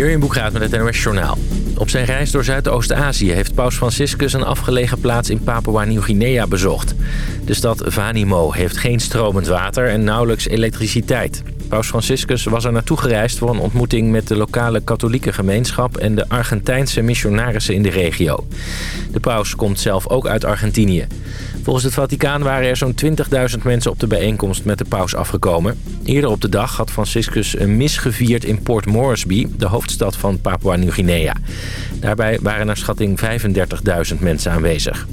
Jurjen Boekraat met het NOS Journaal. Op zijn reis door Zuidoost-Azië heeft paus Franciscus een afgelegen plaats in Papua-Nieuw-Guinea bezocht. De stad Vanimo heeft geen stromend water en nauwelijks elektriciteit. Paus Franciscus was er naartoe gereisd voor een ontmoeting met de lokale katholieke gemeenschap en de Argentijnse missionarissen in de regio. De paus komt zelf ook uit Argentinië. Volgens het Vaticaan waren er zo'n 20.000 mensen op de bijeenkomst met de paus afgekomen. Eerder op de dag had Franciscus een mis gevierd in Port Moresby, de hoofdstad van Papua-Nieuw-Guinea. Daarbij waren naar schatting 35.000 mensen aanwezig.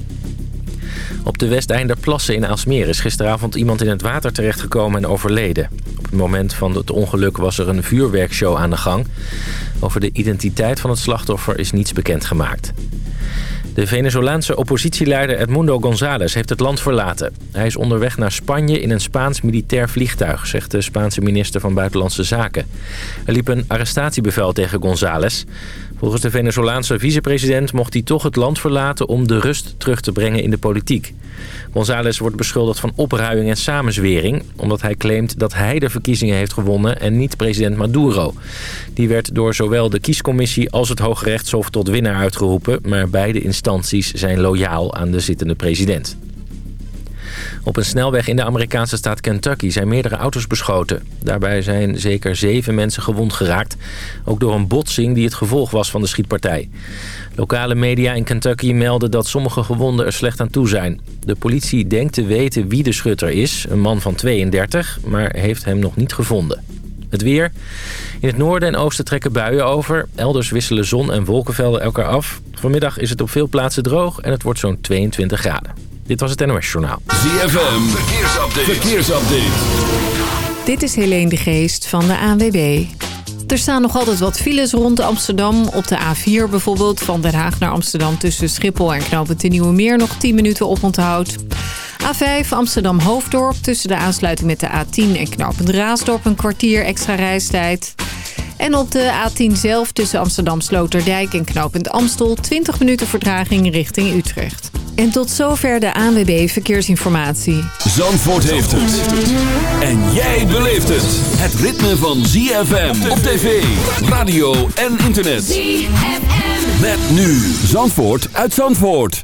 Op de Westeinderplassen in Aalsmeer is gisteravond iemand in het water terechtgekomen en overleden. Op het moment van het ongeluk was er een vuurwerkshow aan de gang. Over de identiteit van het slachtoffer is niets bekendgemaakt. De Venezolaanse oppositieleider Edmundo González heeft het land verlaten. Hij is onderweg naar Spanje in een Spaans militair vliegtuig, zegt de Spaanse minister van Buitenlandse Zaken. Er liep een arrestatiebevel tegen González. Volgens de Venezolaanse vicepresident mocht hij toch het land verlaten om de rust terug te brengen in de politiek. González wordt beschuldigd van opruiing en samenzwering... omdat hij claimt dat hij de verkiezingen heeft gewonnen en niet president Maduro. Die werd door zowel de kiescommissie als het Hoge Rechtshof tot winnaar uitgeroepen... maar beide instanties zijn loyaal aan de zittende president. Op een snelweg in de Amerikaanse staat Kentucky zijn meerdere auto's beschoten. Daarbij zijn zeker zeven mensen gewond geraakt. Ook door een botsing die het gevolg was van de schietpartij. Lokale media in Kentucky melden dat sommige gewonden er slecht aan toe zijn. De politie denkt te weten wie de schutter is, een man van 32, maar heeft hem nog niet gevonden. Het weer. In het noorden en oosten trekken buien over. Elders wisselen zon en wolkenvelden elkaar af. Vanmiddag is het op veel plaatsen droog en het wordt zo'n 22 graden. Dit was het NOS Journaal. ZFM, verkeersupdate. verkeersupdate. Dit is Helene de Geest van de ANWB. Er staan nog altijd wat files rond Amsterdam. Op de A4 bijvoorbeeld, van Den Haag naar Amsterdam... tussen Schiphol en Knoopend de Nieuwe Meer nog 10 minuten op onthoud. A5 Amsterdam-Hoofddorp tussen de aansluiting met de A10 en Knoopend Raasdorp... een kwartier extra reistijd. En op de A10 zelf tussen Amsterdam Sloterdijk en Knoopend Amstel... 20 minuten vertraging richting Utrecht. En tot zover de ANWB Verkeersinformatie. Zandvoort heeft het. En jij beleeft het. Het ritme van ZFM op tv, radio en internet. ZFM. Met nu Zandvoort uit Zandvoort.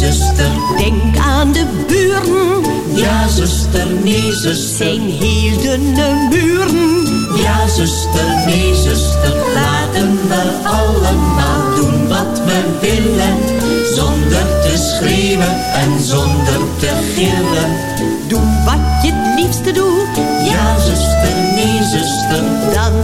zuster. Denk aan de buren. Ja, zuster, nee, zuster. Zijn heel dunne muren. Ja, zuster, nee, zuster. Laten we allemaal doen wat we willen. Zonder te schreeuwen en zonder te gillen.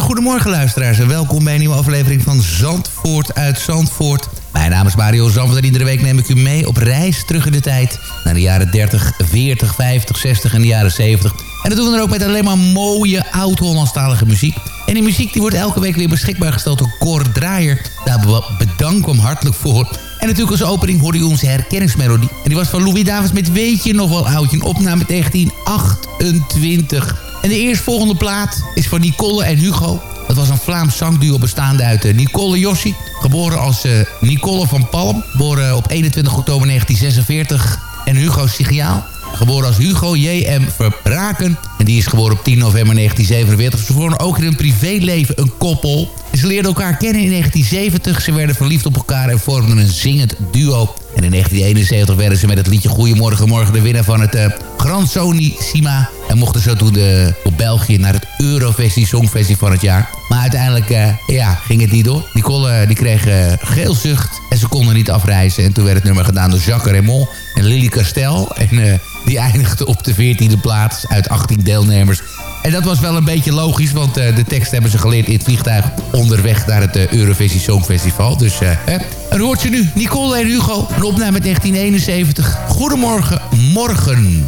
goedemorgen luisteraars en welkom bij een nieuwe aflevering van Zandvoort uit Zandvoort. Mijn naam is Mario Zandvoort en iedere week neem ik u mee op reis terug in de tijd... naar de jaren 30, 40, 50, 60 en de jaren 70. En dat doen we dan ook met alleen maar mooie oud-Hollandstalige muziek. En die muziek die wordt elke week weer beschikbaar gesteld door Cor Draaier. Daar bedanken we hem hartelijk voor. En natuurlijk als opening hoorde u onze herkenningsmelodie. En die was van Louis Davids met Weet je nog wel oudje? Een opname 1928. En de eerstvolgende plaat is van Nicole en Hugo. Dat was een Vlaams zangduo bestaande uit uh, Nicole Jossi. Geboren als uh, Nicole van Palm. Geboren op 21 oktober 1946. En Hugo Sigiaal. Geboren als Hugo J.M. Verbraken. En die is geboren op 10 november 1947. Ze vormden ook in hun privéleven een koppel. Ze leerden elkaar kennen in 1970. Ze werden verliefd op elkaar en vormden een zingend duo. En in 1971 werden ze met het liedje Goedemorgen Morgen de winnaar van het Grand Sony Sima. En mochten zo toen de, op België naar het Eurovisie Songfestival van het jaar. Maar uiteindelijk uh, ja, ging het niet door. Nicole uh, die kreeg geelzucht en ze konden niet afreizen. En toen werd het nummer gedaan door Jacques Raymond en Lily Castel. En die eindigde op de 14e plaats uit 18 deelnemers. En dat was wel een beetje logisch, want uh, de tekst hebben ze geleerd in het vliegtuig onderweg naar het uh, Eurovisie Songfestival. Dus uh, hè. En hoort je nu Nicole en Hugo, een opname 1971. Goedemorgen, morgen.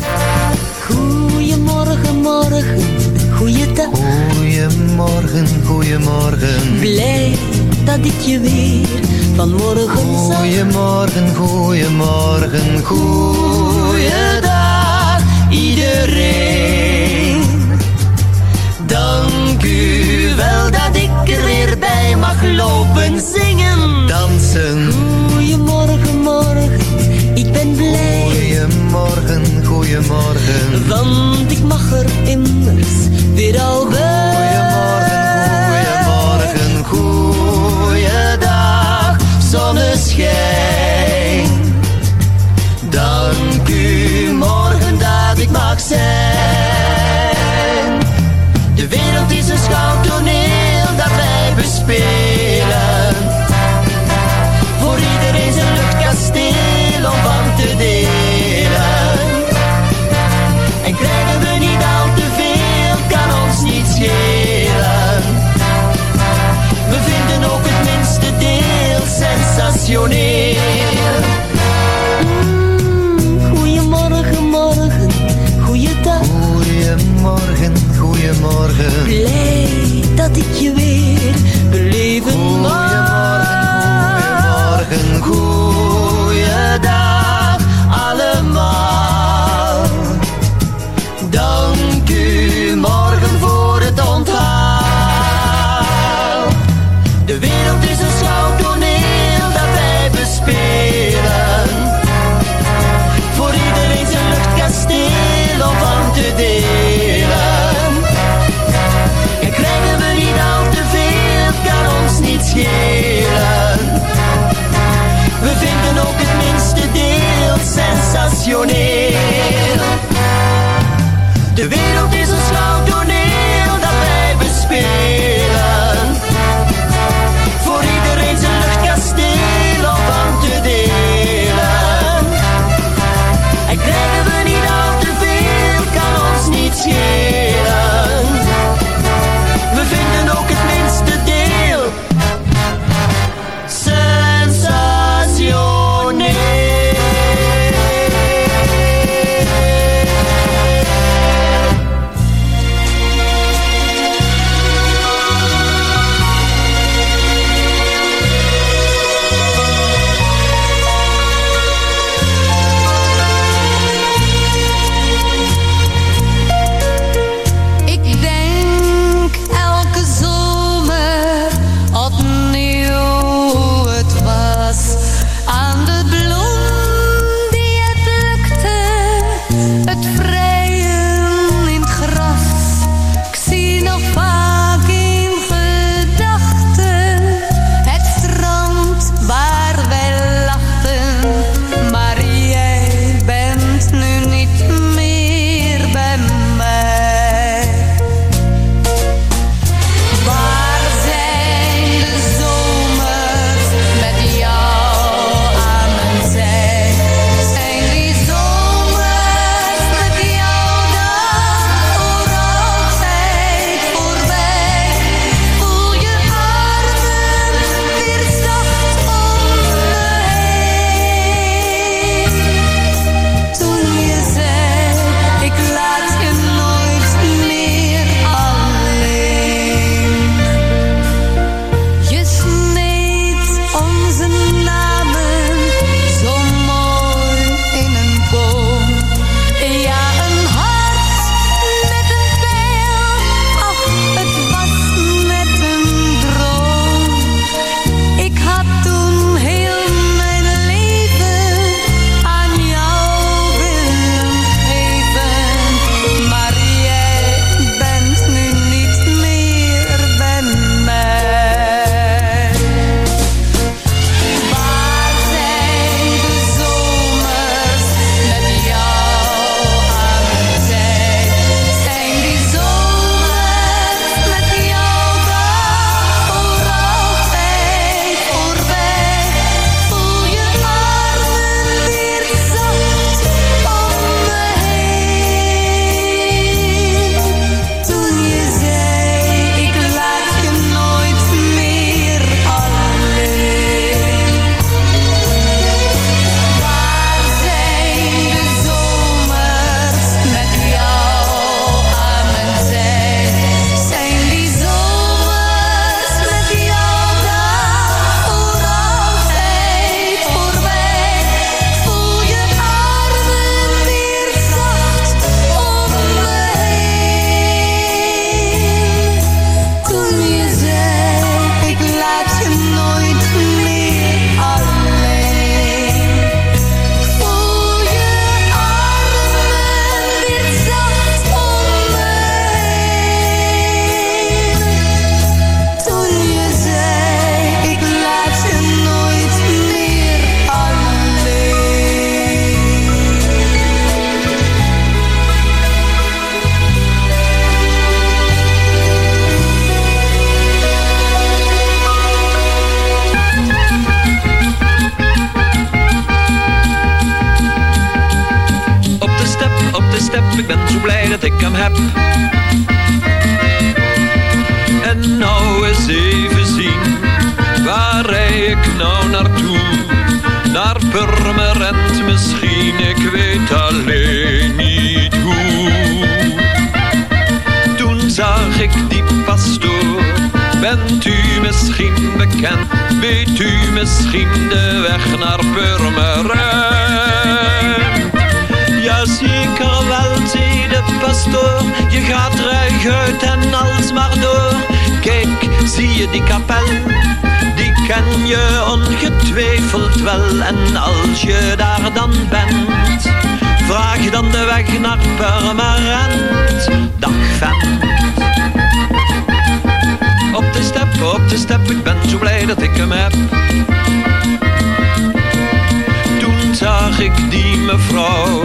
Goedemorgen, morgen, goeiedag. Goedemorgen, goedemorgen. Blij dat ik je weer vanmorgen zag. Goedemorgen, goedemorgen, goeiedag iedereen. Lopen zingen. Dansen. Goedemorgen, morgen, ik ben blij. Goedemorgen, goedemorgen. Want ik mag er immers weer al bij. Blij dat ik je weer. En nou eens even zien, waar rij ik nou naartoe? Naar Purmerend misschien, ik weet alleen niet hoe. Toen zag ik die pastoor, bent u misschien bekend? Weet u misschien de weg naar Purmerend? pastoor. Je gaat ruig uit en alsmaar door. Kijk, zie je die kapel? Die ken je ongetwijfeld wel. En als je daar dan bent, vraag dan de weg naar Permanent. Dag vent. Op de step, op de step, ik ben zo blij dat ik hem heb zag ik die mevrouw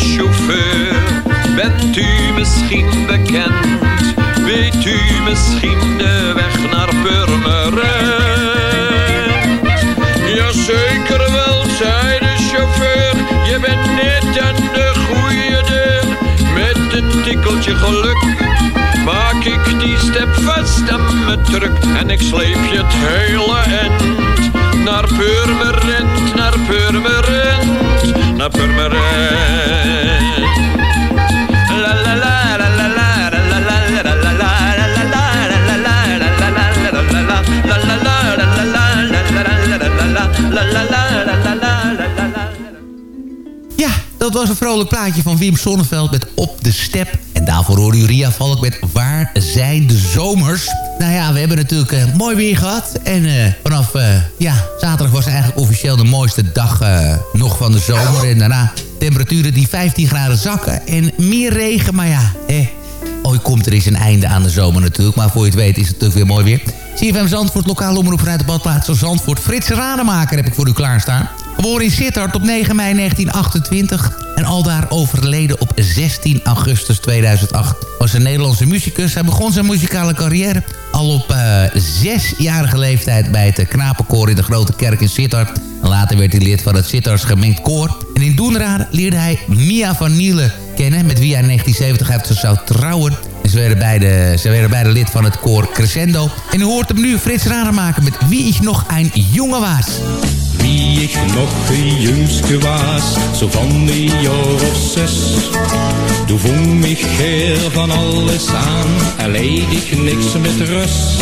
Chauffeur, bent u misschien bekend? Weet u misschien de weg naar Purmerend? Jazeker wel, zei de chauffeur, je bent net aan de goede deur. Met een tikkeltje geluk maak ik die step vast aan mijn truck en ik sleep je het hele end naar Purmerend, naar Purmerend, Ja, dat was een vrolijk plaatje van Wim Sonneveld met Op de Step. En daarvoor hoorde u Ria Valk met Waar zijn de zomers? Nou ja, we hebben natuurlijk eh, mooi weer gehad. En eh, vanaf eh, ja, zaterdag was eigenlijk officieel de mooiste dag nog van de zomer. En daarna temperaturen die 15 graden zakken. En meer regen, maar ja, ooit komt er eens een einde aan de zomer natuurlijk. Maar voor je het weet is het natuurlijk weer mooi weer. CFM Zandvoort, lokale omroep vanuit de badplaats van Zandvoort. Frits Rademaker heb ik voor u klaarstaan. Geboren in Sittard op 9 mei 1928 en aldaar overleden op 16 augustus 2008. Was een Nederlandse muzikus. Hij begon zijn muzikale carrière al op eh, zesjarige leeftijd bij het knapenkoor in de Grote Kerk in Sittard. Later werd hij lid van het Sittards gemengd koor. En in Doenrade leerde hij Mia van Nielen kennen, met wie hij in 1970 heeft zou trouwen. En ze werden, beide, ze werden beide lid van het koor Crescendo. En u hoort hem nu Frits Rademaker met Wie ik nog een jongen was. Ik nog een jongske was, zo van een jaar of zes. Toen vong mich van alles aan, en leed ik niks met rust.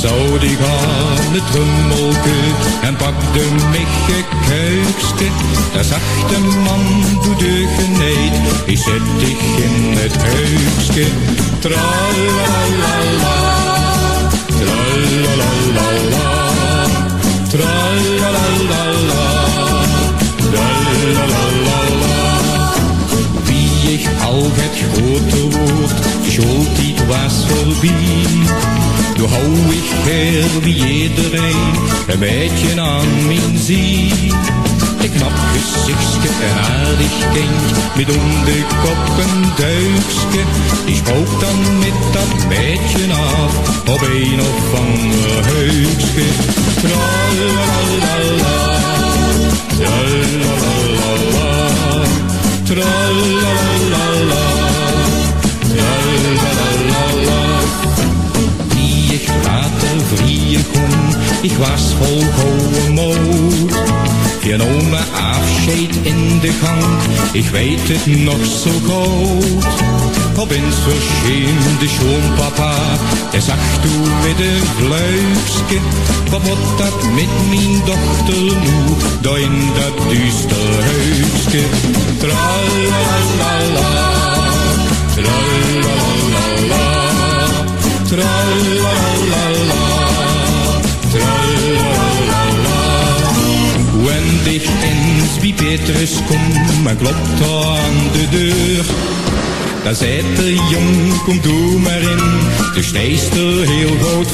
Zou die gaan het rummelke en pakte mich kuikske. Daar zag de man doe de geneid, die zet ik in het. Tralalala, tralalala. hou ik er wie iedereen een beetje aan mijn ziel. Ik knap gezichtje, een aardig kind, met om de kop een duikske. Die spookt dan met dat beetje af, op een of ander heukske. La la la la. ich was voll hohem hier noemde nehmen afscheid in de Gang, Ik weet het nog zo goed, wat ben zo schim de Schoonpapa, er zag toen met de Vleugske, wat moet dat met mijn dochter nu, da in dat duister huisje. Tralalala, tralalala, tralalala. Petrus kom, en klopt aan de deur. Dan zei de jong, kom doe maar in, de stijst er heel voor.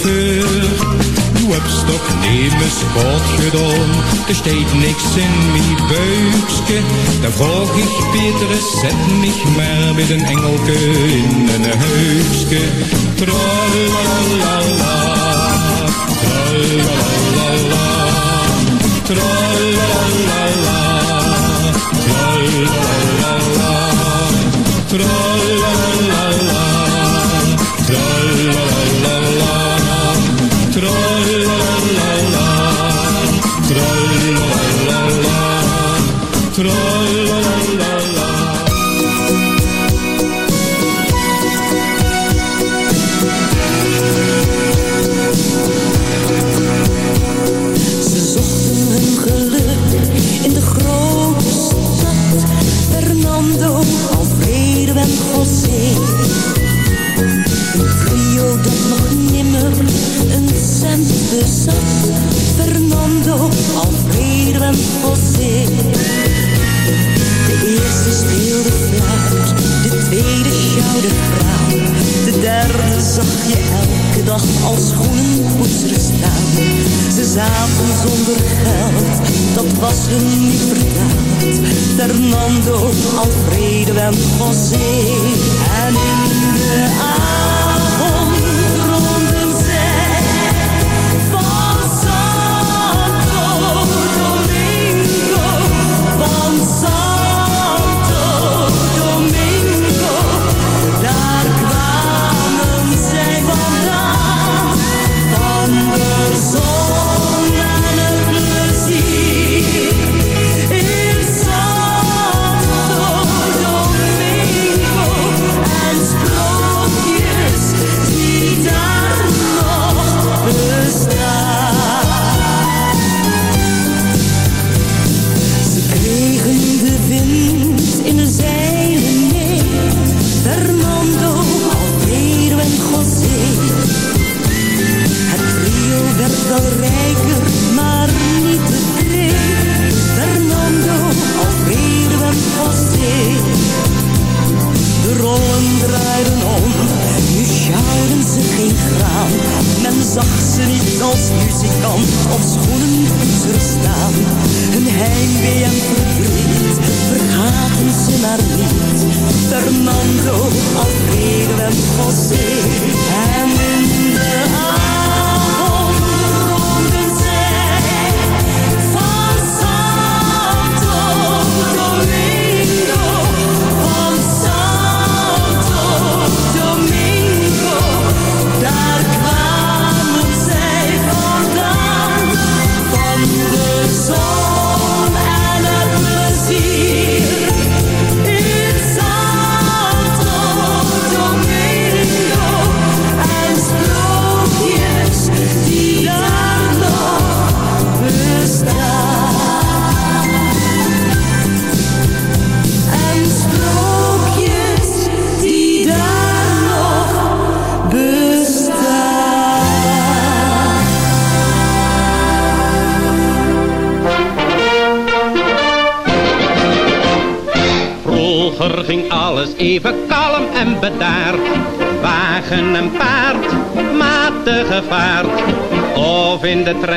Du hebt toch nemen sport gedaan, er steekt niks in mijn buikske. Dan vroeg ik Petrus, zet mich maar met een engelke in een huisje. Tralalala, tralalala, tralalala, day. Dag als schoenenpoetser staan. Ze zaten zonder geld, dat was hun niet verteld. Fernando, Alfredo en José. En trio werd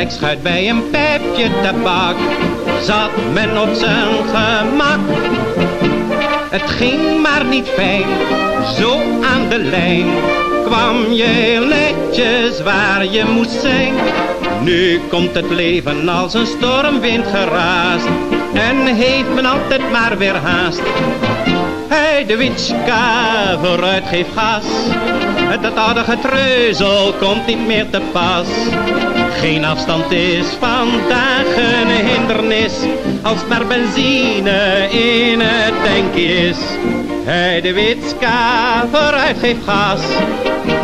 trekschuit bij een pijpje tabak. Zat men op zijn gemak. Het ging maar niet fijn, zo aan de lijn. Kwam je netjes waar je moest zijn. Nu komt het leven als een stormwind geraast. En heeft men altijd maar weer haast. Hey, de witska, vooruit geef gas. Dat oude getreuzel komt niet meer te pas. Geen afstand is vandaag een hindernis. Als maar benzine in het tankje is. Hey, de witska, vooruit geef gas.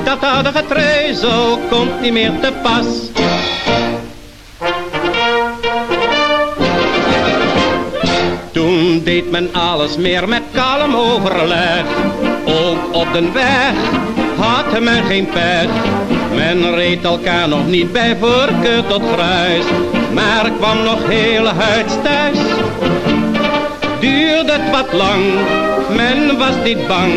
Dat oude getreuzel komt niet meer te pas. Toen deed men alles meer met kalm overleg. Ook op de weg men geen pech. Men reed elkaar nog niet bij voorkeur tot gruis. Maar kwam nog heel huids thuis. Duurde het wat lang, men was niet bang.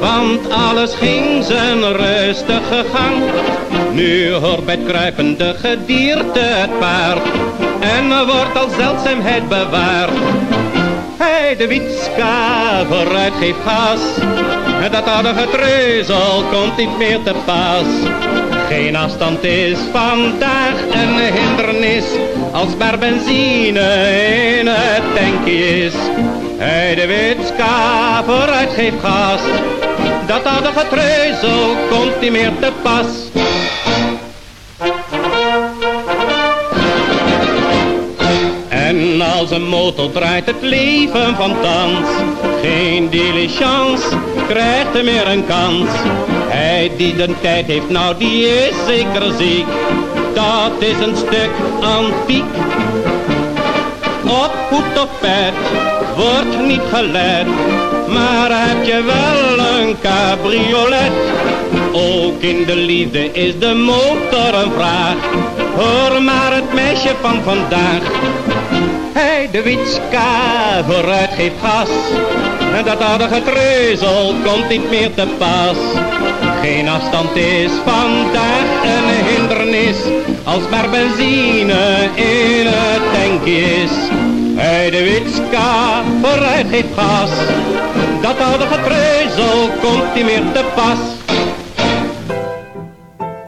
Want alles ging zijn rustige gang. Nu hoort bij het kruipende gedierte het paard. En wordt al zeldzaamheid bewaard. Hey, de witska, vooruit geef gas. Dat oude getreuzel komt niet meer te pas. Geen afstand is vandaag een hindernis. Als maar benzine in het tankje is. Hey, de witska, vooruit geef gas. Dat oude getreuzel komt niet meer te pas. Als een motor draait het leven van thans. Geen diligence krijgt er meer een kans. Hij die de tijd heeft, nou die is zeker ziek. Dat is een stuk antiek. op hoed of pet, wordt niet gelet. Maar heb je wel een cabriolet? Ook in de liefde is de motor een vraag. Hoor maar het meisje van vandaag. Hij de witska vooruit geeft gas. En dat aardige treuzel komt niet meer te pas. Geen afstand is vandaag een hindernis. Als maar benzine in het tankje is. Hij de witska vooruit geeft gas. Dat aardige treuzel komt niet meer te pas.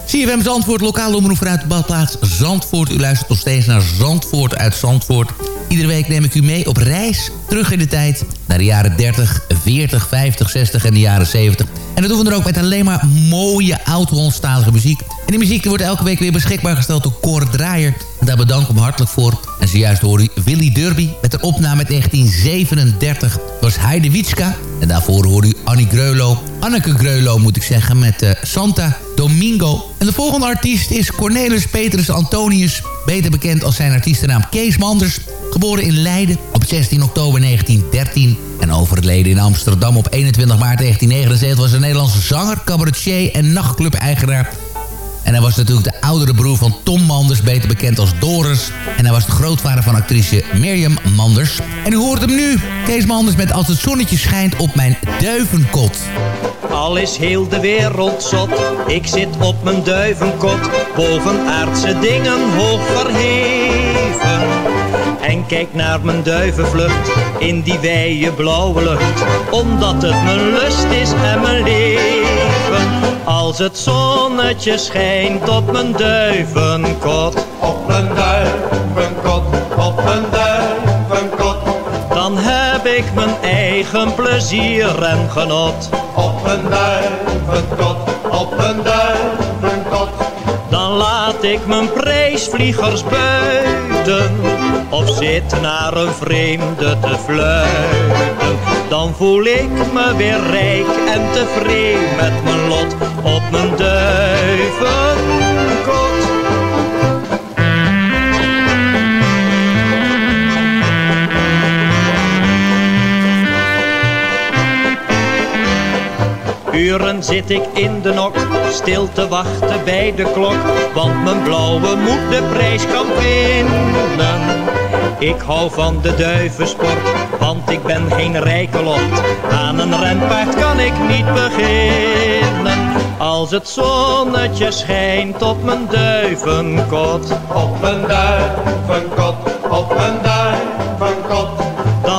CFM Zandvoort, lokale omroep vanuit de badplaats Zandvoort. U luistert nog steeds naar Zandvoort uit Zandvoort. Iedere week neem ik u mee op reis terug in de tijd... naar de jaren 30, 40, 50, 60 en de jaren 70. En dat doen we dan ook met alleen maar mooie oud-Hollandstalige muziek. En die muziek wordt elke week weer beschikbaar gesteld door Cor Draaier. Daar bedank ik hem hartelijk voor. En zojuist hoorde u Willy Derby met een opname uit 1937. Dat was Heide Witska. En daarvoor hoorde u Annie Greulow. Anneke Greulow moet ik zeggen met uh, Santa Domingo. En de volgende artiest is Cornelis Petrus Antonius. Beter bekend als zijn artiestennaam Kees Manders. Geboren in Leiden op 16 oktober 1913 en overleden in Amsterdam op 21 maart 1979... was een Nederlandse zanger, cabaretier en nachtclub-eigenaar. En hij was natuurlijk de oudere broer van Tom Manders, beter bekend als Doris. En hij was de grootvader van actrice Mirjam Manders. En u hoort hem nu, Kees Manders met Als het zonnetje schijnt op mijn duivenkot. Al is heel de wereld zot, ik zit op mijn duivenkot, boven aardse dingen hoog verheven. En kijk naar mijn duivenvlucht in die wijde blauwe lucht, omdat het mijn lust is en mijn leven. Als het zonnetje schijnt op mijn duivenkot, op mijn duivenkot, op mijn duivenkot. Dan heb ik mijn eigen plezier en genot. Op een duivenkot, op een duivenkot. Dan laat ik mijn prijsvliegers buiten. Of zit naar een vreemde te fluiten. Dan voel ik me weer rijk en tevreden met mijn lot. Op mijn duivenkot. Uren zit ik in de nok, stil te wachten bij de klok. Want mijn blauwe moet de prijs kan winnen. Ik hou van de duivensport, want ik ben geen rijke lot. Aan een renpaard kan ik niet beginnen. Als het zonnetje schijnt op mijn duivenkot. Op mijn duivenkot, op mijn duivenkot.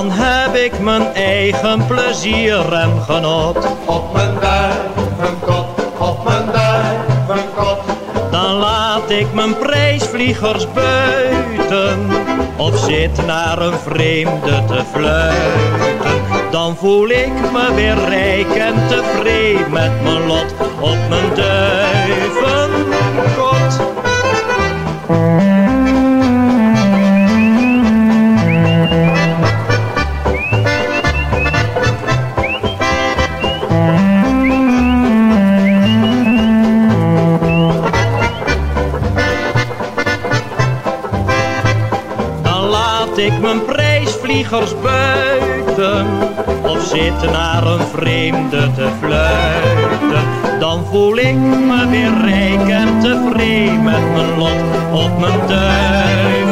Dan heb ik mijn eigen plezier en genot. Op mijn duivenkot, op mijn duivenkot. Dan laat ik mijn prijsvliegers buiten. Of zit naar een vreemde te fluiten. Dan voel ik me weer rijk en tevreden met mijn lot. Op mijn duivenkot. Buiten Of zit naar een vreemde te fluiten. Dan voel ik me weer rijk en tevreden met mijn lot op mijn duivenkot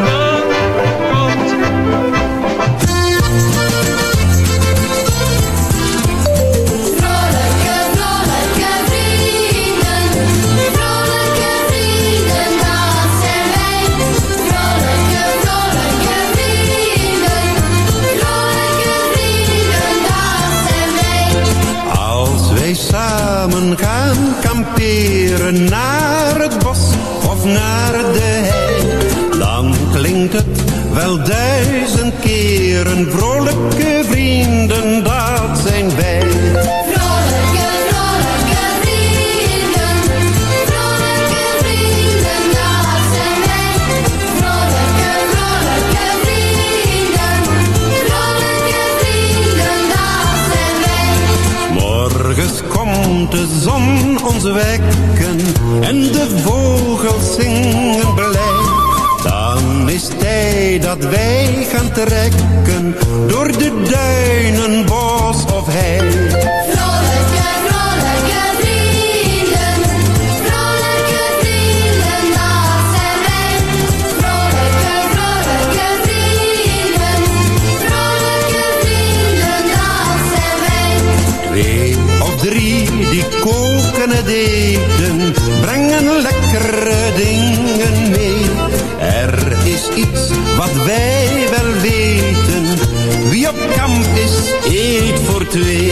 naar het bos of naar de hei, dan klinkt het wel duizend keren. Vrolijke vrienden, dat zijn wij. De zon ons wekken en de vogels zingen blij. Dan is tijd dat wij gaan trekken door de duinen, bos of hei. Eten, brengen lekkere dingen mee. Er is iets wat wij wel weten, wie op kamp is, eet voor twee.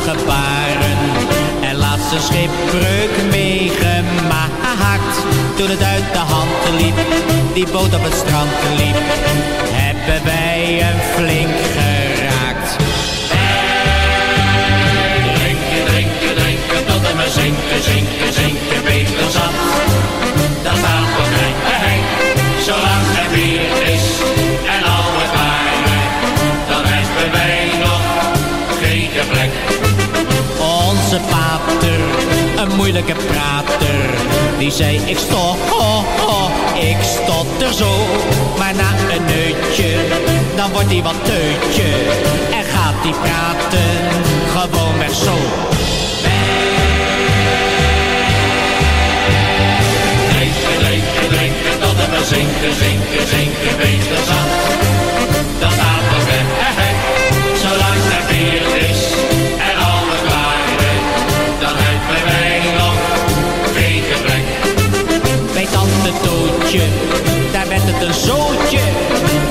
Op woelige baren en laatst een schipbreuk meegemaakt. Toen het uit de hand liep, die boot op het strand liep, hebben wij een flink geraakt. Drinken, drinken, drinken tot we maar zinken, zinken, moeilijke prater, die zei ik stop, oh, oh, ik stotter zo. Maar na een neutje, dan wordt hij wat teutje en gaat hij praten gewoon weg zo. Drinken, drinken, drinken tot we maar zinken, zinken, zinken, beter zand. Daar werd het een zootje.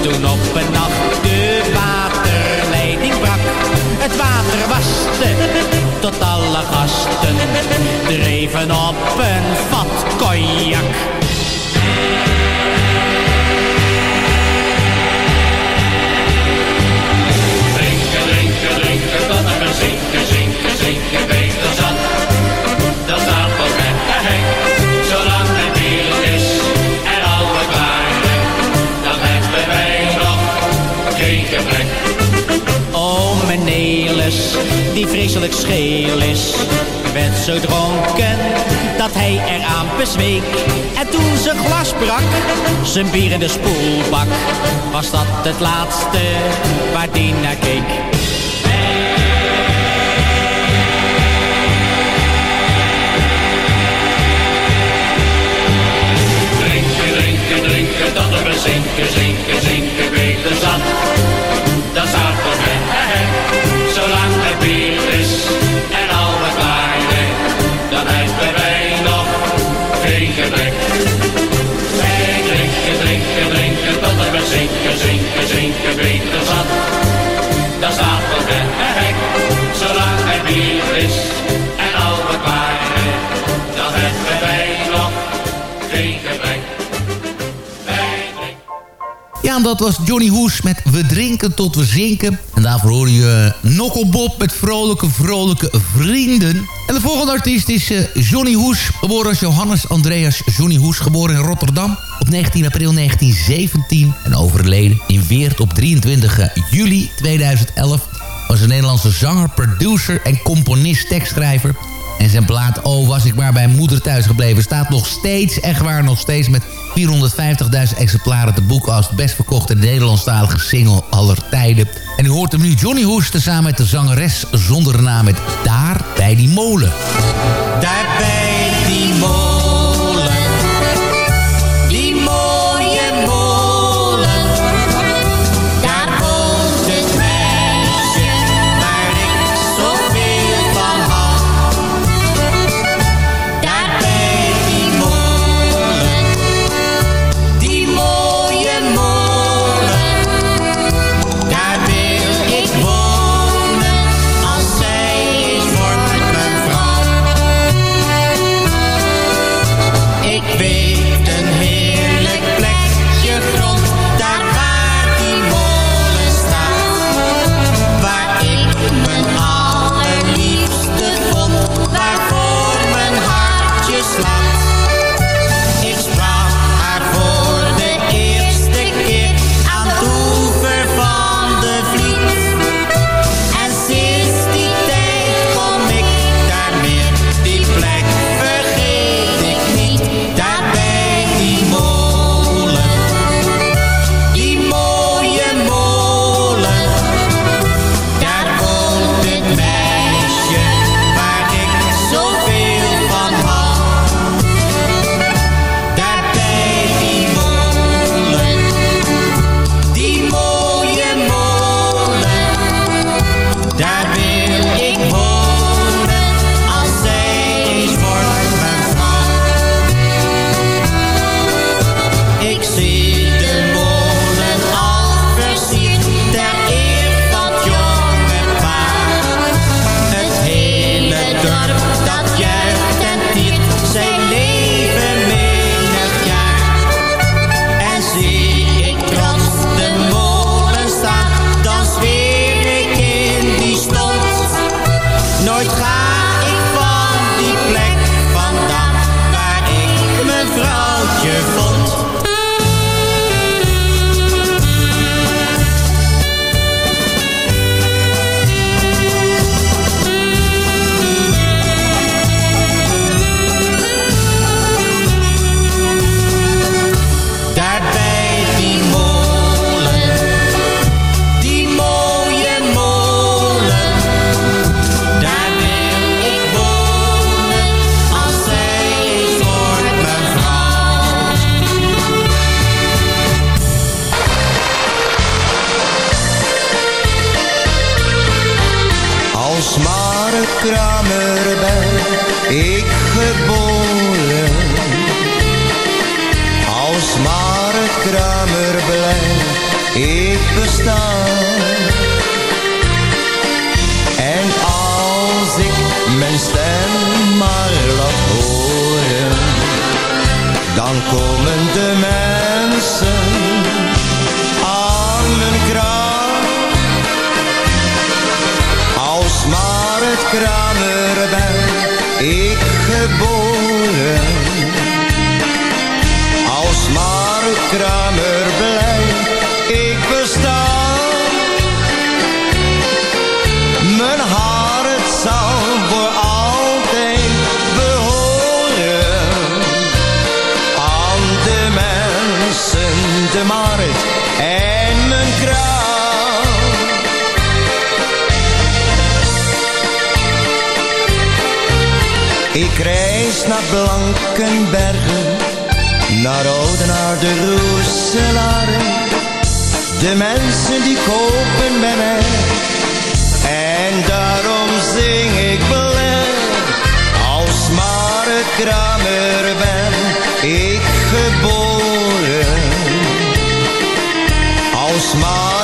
Toen op een nacht de waterleiding brak. Het water waste tot alle gasten dreven op een vat cognac. Vreselijk scheel is, werd zo dronken dat hij eraan bezweek. En toen zijn glas brak, zijn bier in de spoelbak, was dat het laatste waar die naar keek. Drinken, drinken, drinken tot we zinken, zinken, zinken, je beter zat. Hek, zolang er bier is en al waren. Dan hebben wij nog geen gebrek. Ja, en dat was Johnny Hoes met We drinken tot we zinken. En daarvoor hoor je uh, Nokkelbob met vrolijke, vrolijke vrienden. En de volgende artiest is eh, Johnny Hoes. Geboren als Johannes Andreas Johnny Hoes. Geboren in Rotterdam op 19 april 1917. En overleden in Weert op 23 juli 2011. Was een Nederlandse zanger, producer en componist, tekstschrijver. En zijn plaat Oh was ik maar bij moeder thuis gebleven... staat nog steeds, echt waar, nog steeds met 450.000 exemplaren te boeken... als best verkochte Nederlandstalige single aller tijden. En u hoort hem nu Johnny Hoes tezamen met de zangeres zonder naam... met Daar bij die molen. Daar bij die molen,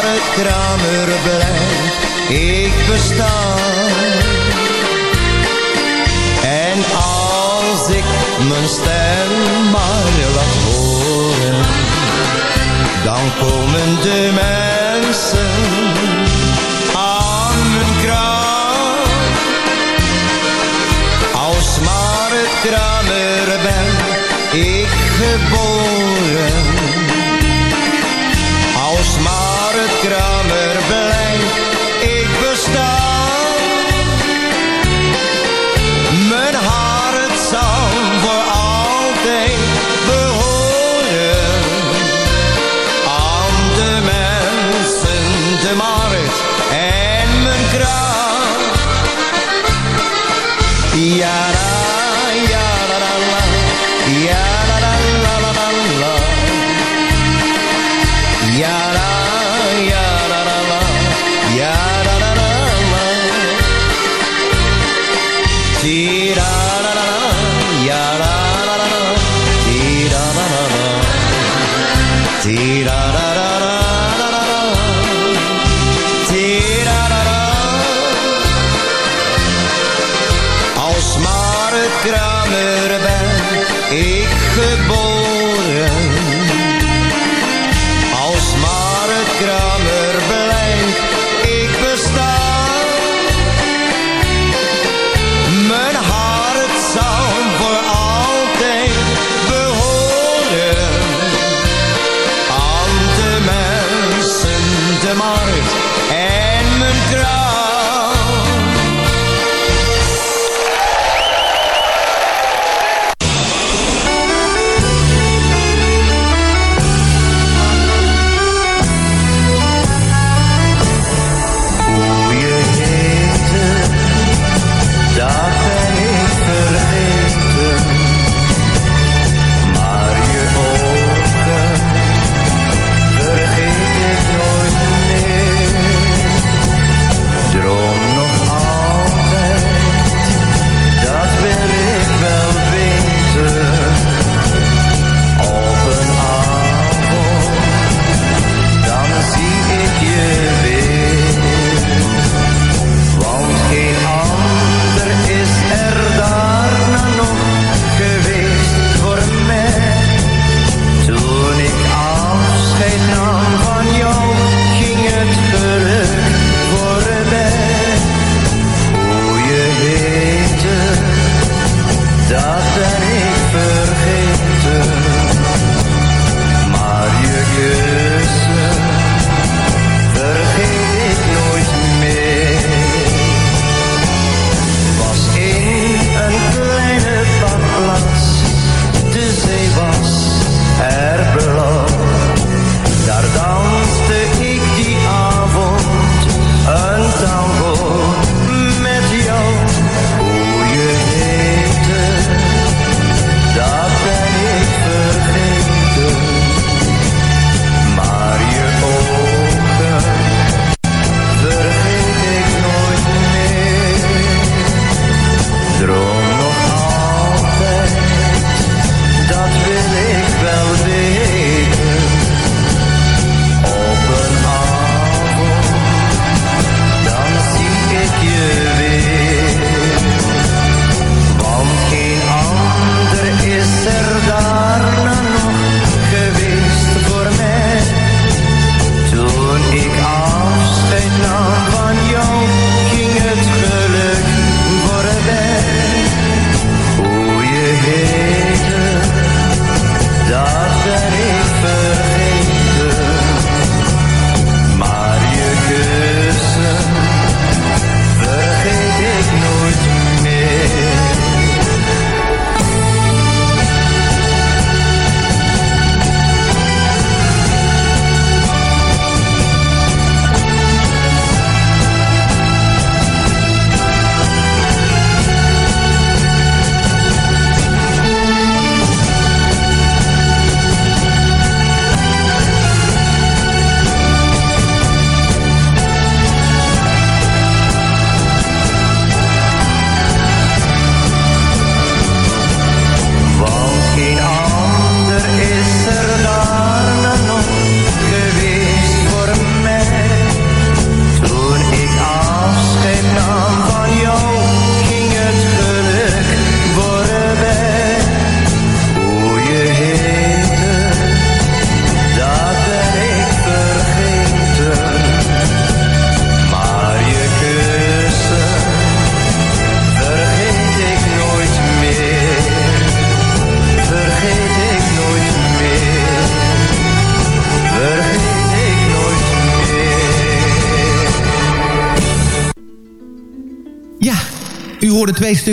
Het kramer ik besta. En als ik mijn stem maar laat horen, dan komen de mensen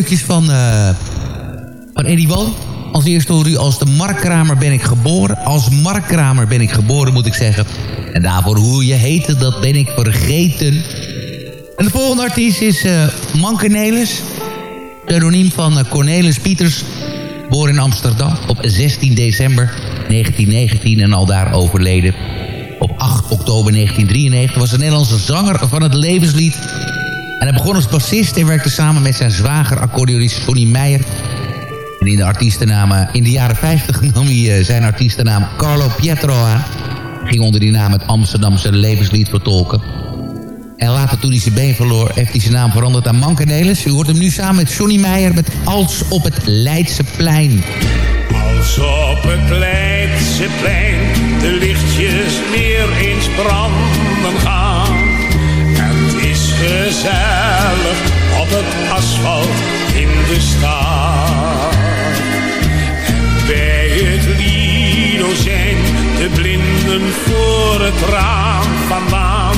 stukjes van, eh van Eddie. Als eerste hoorde u als de Markkramer ben ik geboren. Als Markkramer ben ik geboren, moet ik zeggen. En daarvoor hoe je heette, dat ben ik vergeten. En de volgende artiest is eh Manke Nelis. Pseudoniem van eh, Cornelis Pieters. Geboren in Amsterdam op 16 december 1919 en al daar overleden. Op 8 oktober 1993 was een Nederlandse zanger van het levenslied. Hij begon als bassist en werkte samen met zijn zwager accordeonist Johnny Meijer. En in de artiestennaam, in de jaren 50 nam hij eh, zijn artiestennaam Carlo Pietro aan. Ging onder die naam het Amsterdamse levenslied vertolken. En later toen hij zijn been verloor, heeft hij zijn naam veranderd aan Manke Nelis. U hoort hem nu samen met Johnny Meijer met Als op het Leidseplein. Als op het Leidseplein de lichtjes weer eens branden gaan. Gezellig op het asfalt in de stad. Bij het Lido zijn de blinden voor het raam vandaan.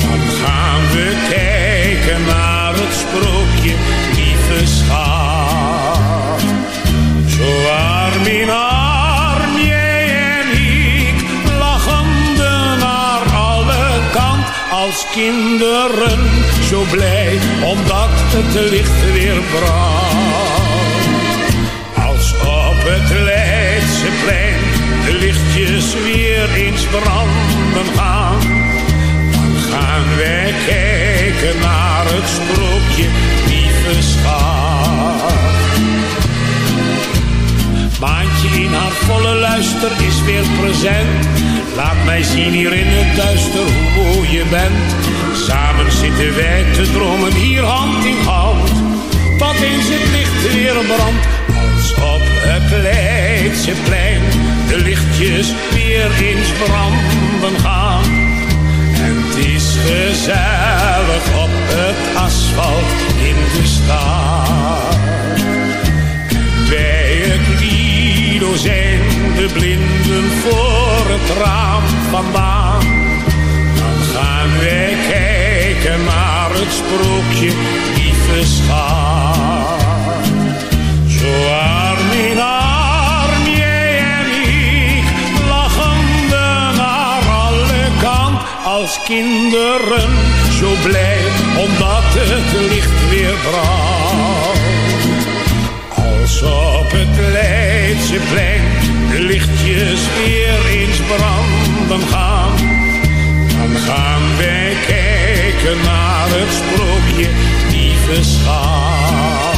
Dan gaan we kijken naar het sprookje, lieve schat. Zo arm in als kinderen. Zo blij, omdat het licht weer brandt. Als op het Leidseplein de lichtjes weer eens branden gaan. Dan gaan wij kijken naar het sprookje, lieve schat. Maantje in haar volle luister is weer present. Laat mij zien hier in het duister hoe Samen zitten wij te dromen hier hand in hand. Tot eens het licht weer brandt. Als op het Leidseplein de lichtjes weer eens branden gaan. En het is gezellig op het asfalt in de stad. Bij het Lido zijn de blinden voor het raam vandaan. Gaan wij kijken naar het sprookje, lieve schat. Zo arm in arm, jij en ik, lachende naar alle kant als kinderen. Zo blij, omdat het licht weer brandt. Als op het Leidseplein de lichtjes weer eens branden gaan. Gaan wij kijken naar het sprookje, lieve schat.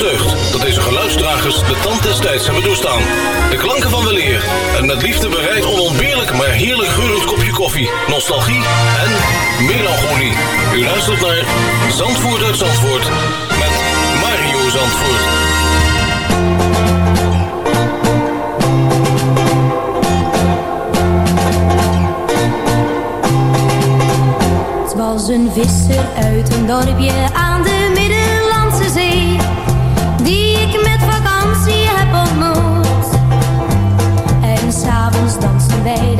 Deugd dat deze geluidsdragers de tand des tijds hebben doorstaan. De klanken van weleer en met liefde bereid onontbeerlijk maar heerlijk geurend kopje koffie, nostalgie en melancholie. U luistert naar Zandvoort uit Zandvoort met Mario Zandvoort. Het was een visser uit een dorpje aan de Middellandse made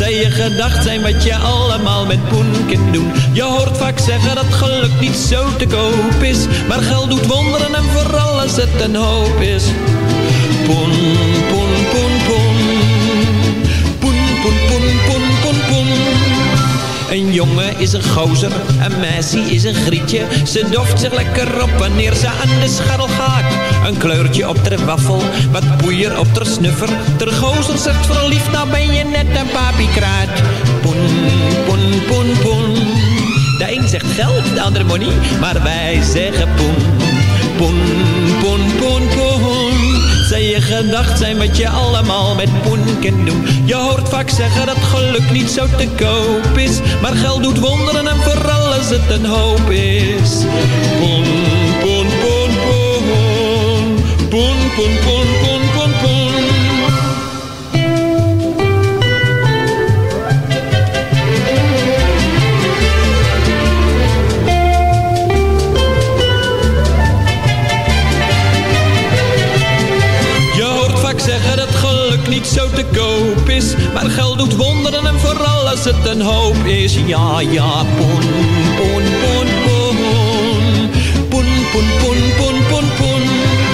Zij je gedacht zijn wat je allemaal met poen doen. Je hoort vaak zeggen dat geluk niet zo te koop is. Maar geld doet wonderen en vooral als het een hoop is. Poen, poen, poen, poen. Poen, poen, poen, poen, poen, poen. Een jongen is een gozer, een meisje is een grietje. Ze doft zich lekker op wanneer ze aan de scharrel gaat. Een kleurtje op ter waffel, wat poeier op ter snuffer. Ter gozer zegt verliefd, nou ben je net een papiekraat. Poen, poen, poen, poen. De een zegt geld, de ander money, maar wij zeggen poen. Poen, poen, poen, poen. Zij je gedacht zijn wat je allemaal met poen kunt doen. Je hoort vaak zeggen dat geluk niet zo te koop is. Maar geld doet wonderen en vooral als het een hoop is. Poen, poen. Poen, poen, poen, poen, poen. Je hoort vaak zeggen dat geluk niet zo te koop is. Maar geld doet wonderen en vooral als het een hoop is. Ja, ja, poen, poen. Poen, poen, poen, poen, poen, poen.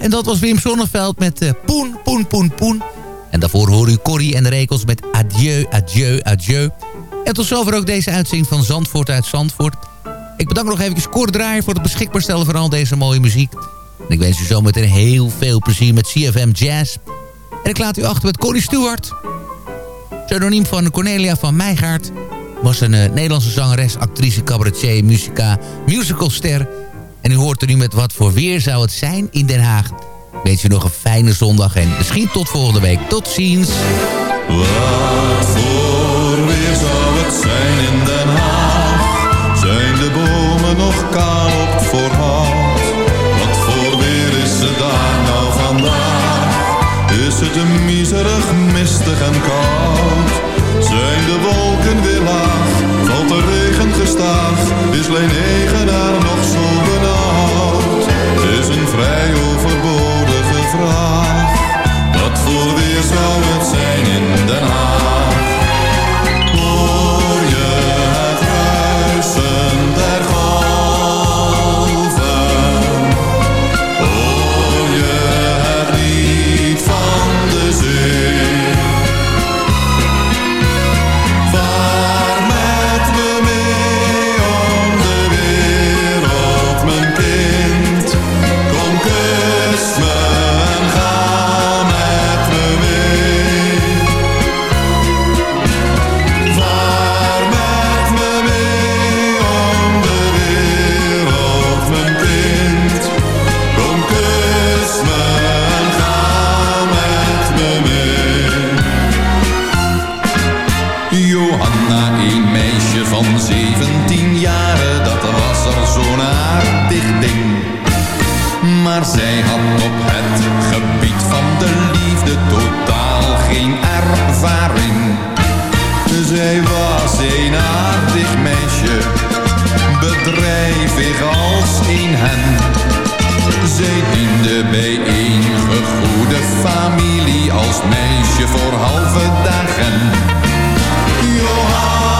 En dat was Wim Sonneveld met eh, Poen, Poen, Poen, Poen. En daarvoor hoor u Corrie en de Rekels met Adieu, Adieu, Adieu. En tot zover ook deze uitzending van Zandvoort uit Zandvoort. Ik bedank nog even Cor Draaier voor het beschikbaar stellen van al deze mooie muziek. En ik wens u zometeen heel veel plezier met CFM Jazz. En ik laat u achter met Corrie Stewart. Pseudoniem van Cornelia van Meijgaard. Was een eh, Nederlandse zangeres, actrice, cabaretier, musica, musicalster. En u hoort er nu met wat voor weer zou het zijn in Den Haag. Ik wens u nog een fijne zondag en misschien tot volgende week. Tot ziens. Wat voor weer zou het zijn in Den Haag? Zijn de bomen nog kaal op voorhout? Wat voor weer is het daar nou vandaag? Is het een miserig, mistig en koud? Zijn de wolken weer laag? Is Leen Egenaar nog zo benauwd? Is een vrij overbodige vraag. Wat voor weer zou het zijn in Den Haag? Johanna, een meisje van 17 jaren, dat was al zo'n aardig ding. Maar zij had op het gebied van de liefde totaal geen ervaring. Zij was een aardig meisje, bedrijvig als een hen. Zij diende bij een gegoede familie als meisje voor halve dagen. Oh.